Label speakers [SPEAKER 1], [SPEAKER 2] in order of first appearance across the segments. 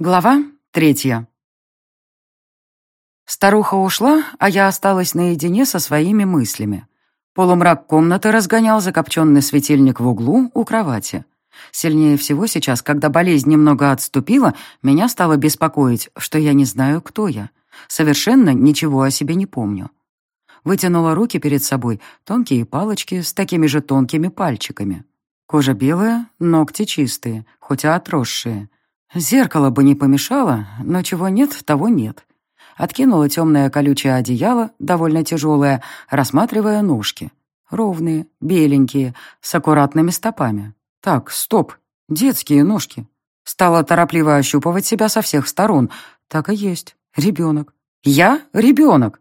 [SPEAKER 1] Глава третья. Старуха ушла, а я осталась наедине со своими мыслями. Полумрак комнаты разгонял закопченный светильник в углу у кровати. Сильнее всего сейчас, когда болезнь немного отступила, меня стало беспокоить, что я не знаю, кто я. Совершенно ничего о себе не помню. Вытянула руки перед собой, тонкие палочки с такими же тонкими пальчиками. Кожа белая, ногти чистые, хоть и отросшие. Зеркало бы не помешало, но чего нет, того нет. Откинула темное колючее одеяло, довольно тяжелое, рассматривая ножки. Ровные, беленькие, с аккуратными стопами. Так, стоп, детские ножки. Стала торопливо ощупывать себя со всех сторон. Так и есть, ребенок. Я ребенок.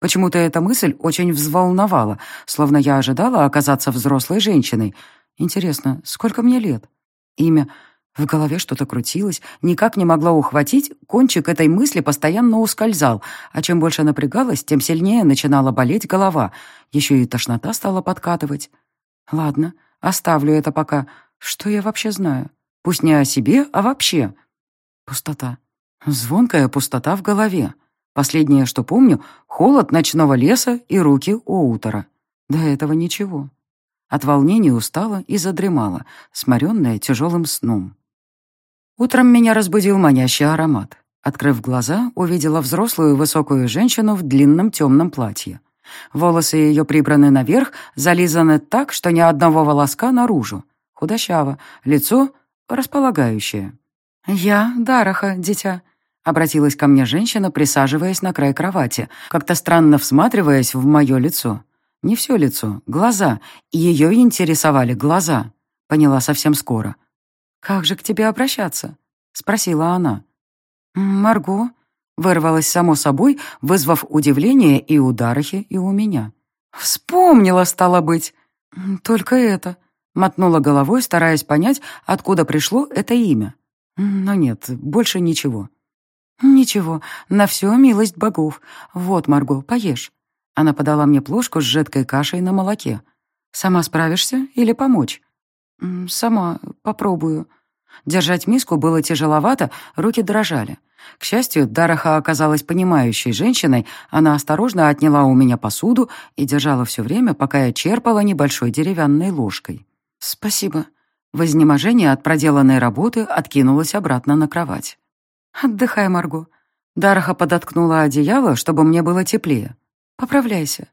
[SPEAKER 1] Почему-то эта мысль очень взволновала, словно я ожидала оказаться взрослой женщиной. Интересно, сколько мне лет? Имя в голове что-то крутилось, никак не могла ухватить, кончик этой мысли постоянно ускользал, а чем больше напрягалась, тем сильнее начинала болеть голова. Еще и тошнота стала подкатывать. Ладно, оставлю это пока. Что я вообще знаю? Пусть не о себе, а вообще. Пустота. Звонкая пустота в голове. Последнее, что помню, холод ночного леса и руки Оутера. До этого ничего. От волнения устала и задремала, сморенная тяжелым сном. Утром меня разбудил манящий аромат. Открыв глаза, увидела взрослую высокую женщину в длинном темном платье. Волосы ее прибраны наверх, зализаны так, что ни одного волоска наружу. Худощаво, лицо располагающее. «Я Дараха, дитя», — обратилась ко мне женщина, присаживаясь на край кровати, как-то странно всматриваясь в мое лицо. Не все лицо, глаза. Ее интересовали глаза. Поняла совсем скоро. «Как же к тебе обращаться?» — спросила она. «Марго», — вырвалась само собой, вызвав удивление и у Дарахи, и у меня. «Вспомнила, стало быть!» «Только это», — мотнула головой, стараясь понять, откуда пришло это имя. «Но нет, больше ничего». «Ничего, на все милость богов. Вот, Марго, поешь». Она подала мне плошку с жидкой кашей на молоке. «Сама справишься или помочь?» «Сама попробую». Держать миску было тяжеловато, руки дрожали. К счастью, Дараха оказалась понимающей женщиной, она осторожно отняла у меня посуду и держала все время, пока я черпала небольшой деревянной ложкой. «Спасибо». В изнеможении от проделанной работы откинулась обратно на кровать. «Отдыхай, Марго». Дараха подоткнула одеяло, чтобы мне было теплее. «Поправляйся».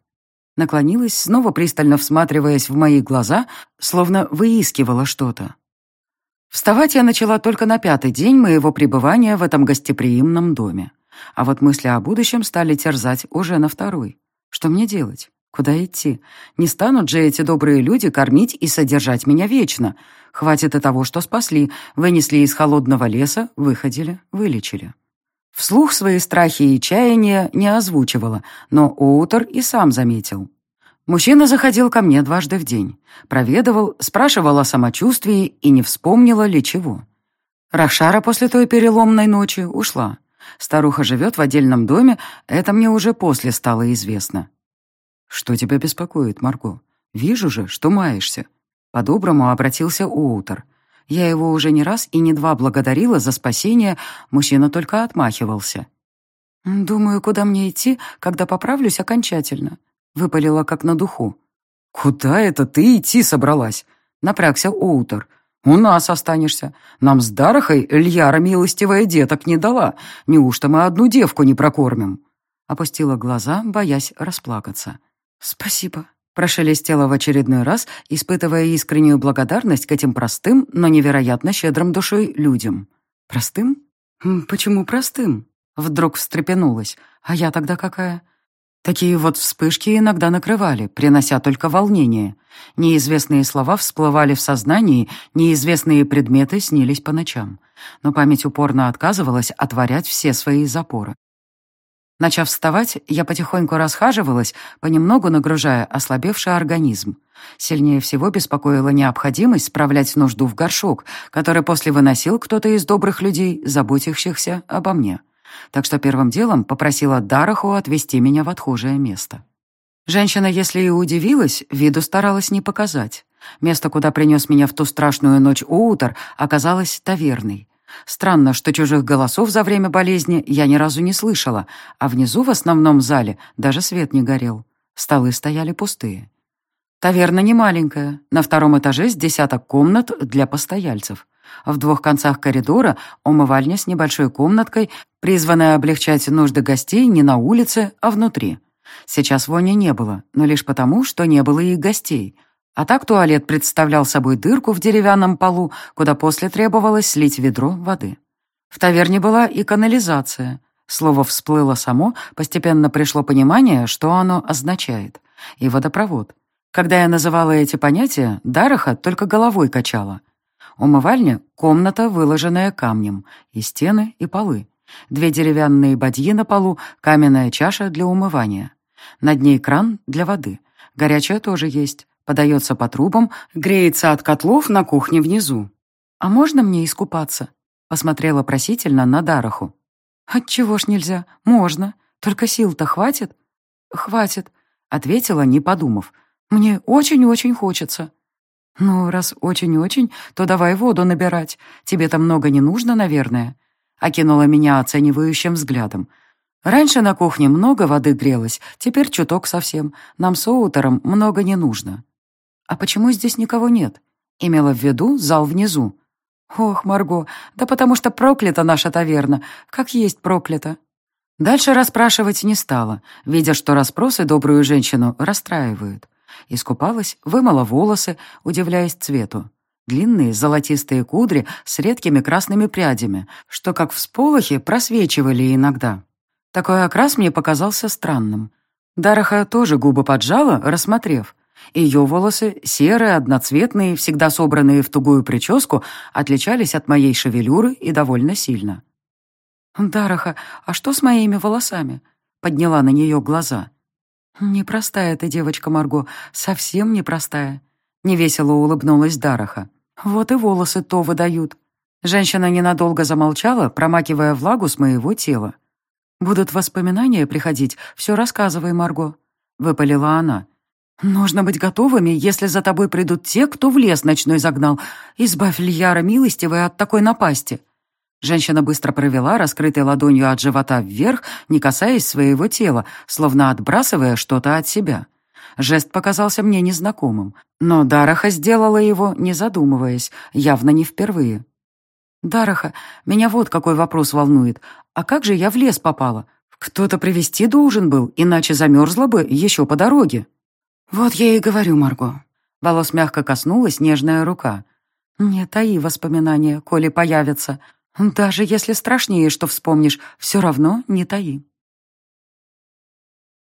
[SPEAKER 1] Наклонилась, снова пристально всматриваясь в мои глаза, словно выискивала что-то. Вставать я начала только на пятый день моего пребывания в этом гостеприимном доме. А вот мысли о будущем стали терзать уже на второй. Что мне делать? Куда идти? Не станут же эти добрые люди кормить и содержать меня вечно. Хватит и того, что спасли, вынесли из холодного леса, выходили, вылечили. Вслух свои страхи и чаяния не озвучивала, но Оутер и сам заметил. Мужчина заходил ко мне дважды в день. Проведывал, спрашивал о самочувствии и не вспомнила ли чего. Рахшара после той переломной ночи ушла. Старуха живет в отдельном доме, это мне уже после стало известно. «Что тебя беспокоит, Марго? Вижу же, что маешься». По-доброму обратился Оутер. Я его уже не раз и не два благодарила за спасение, мужчина только отмахивался. «Думаю, куда мне идти, когда поправлюсь окончательно?» Выпалила как на духу. «Куда это ты идти собралась?» Напрягся Оутер. «У нас останешься. Нам с Дарахой Льяра милостивая деток не дала. Неужто мы одну девку не прокормим?» Опустила глаза, боясь расплакаться. «Спасибо», Прошелестела в очередной раз, испытывая искреннюю благодарность к этим простым, но невероятно щедрым душой людям. «Простым? Почему простым?» Вдруг встрепенулась. «А я тогда какая?» Такие вот вспышки иногда накрывали, принося только волнение. Неизвестные слова всплывали в сознании, неизвестные предметы снились по ночам. Но память упорно отказывалась отворять все свои запоры. Начав вставать, я потихоньку расхаживалась, понемногу нагружая ослабевший организм. Сильнее всего беспокоила необходимость справлять нужду в горшок, который после выносил кто-то из добрых людей, заботящихся обо мне. Так что первым делом попросила Дараху отвезти меня в отхожее место. Женщина, если и удивилась, виду старалась не показать. Место, куда принес меня в ту страшную ночь Оутер, оказалось таверной. Странно, что чужих голосов за время болезни я ни разу не слышала, а внизу в основном зале даже свет не горел. Столы стояли пустые. Таверна не маленькая, на втором этаже с десяток комнат для постояльцев. В двух концах коридора умывальня с небольшой комнаткой, призванная облегчать нужды гостей не на улице, а внутри. Сейчас вони не было, но лишь потому, что не было и гостей. А так туалет представлял собой дырку в деревянном полу, куда после требовалось слить ведро воды. В таверне была и канализация. Слово всплыло само, постепенно пришло понимание, что оно означает. И водопровод. Когда я называла эти понятия, Дараха только головой качала. Умывальня — комната, выложенная камнем, и стены, и полы. Две деревянные бадьи на полу, каменная чаша для умывания. Над ней кран для воды. Горячая тоже есть. Подается по трубам, греется от котлов на кухне внизу. «А можно мне искупаться?» Посмотрела просительно на Дараху. «Отчего ж нельзя? Можно. Только сил-то хватит?» «Хватит», — ответила, не подумав. «Мне очень-очень хочется». «Ну, раз очень-очень, то давай воду набирать. Тебе-то много не нужно, наверное». Окинула меня оценивающим взглядом. Раньше на кухне много воды грелось, теперь чуток совсем. Нам с Оутером много не нужно. А почему здесь никого нет? Имела в виду зал внизу. Ох, Марго, да потому что проклята наша таверна, как есть проклята. Дальше расспрашивать не стала, видя, что расспросы добрую женщину расстраивают. Искупалась, вымыла волосы, удивляясь цвету. Длинные золотистые кудри с редкими красными прядями, что, как всполохи, просвечивали иногда. Такой окрас мне показался странным. Дараха тоже губы поджала, рассмотрев. Ее волосы, серые, одноцветные, всегда собранные в тугую прическу, отличались от моей шевелюры и довольно сильно. «Дараха, а что с моими волосами?» Подняла на нее глаза. «Непростая ты девочка, Марго, совсем непростая». Невесело улыбнулась Дараха. «Вот и волосы то выдают». Женщина ненадолго замолчала, промакивая влагу с моего тела. «Будут воспоминания приходить, все рассказывай, Марго», — выпалила она. «Нужно быть готовыми, если за тобой придут те, кто в лес ночной загнал. Избавь Льяра милостивая от такой напасти». Женщина быстро провела раскрытой ладонью от живота вверх, не касаясь своего тела, словно отбрасывая что-то от себя. Жест показался мне незнакомым, но Дараха сделала его, не задумываясь, явно не впервые. «Дараха, меня вот какой вопрос волнует. А как же я в лес попала? Кто-то привезти должен был, иначе замерзла бы еще по дороге». «Вот я и говорю, Марго». Волос мягко коснулась нежная рука. «Не таи воспоминания, коли появятся. Даже если страшнее, что вспомнишь, все равно не таи.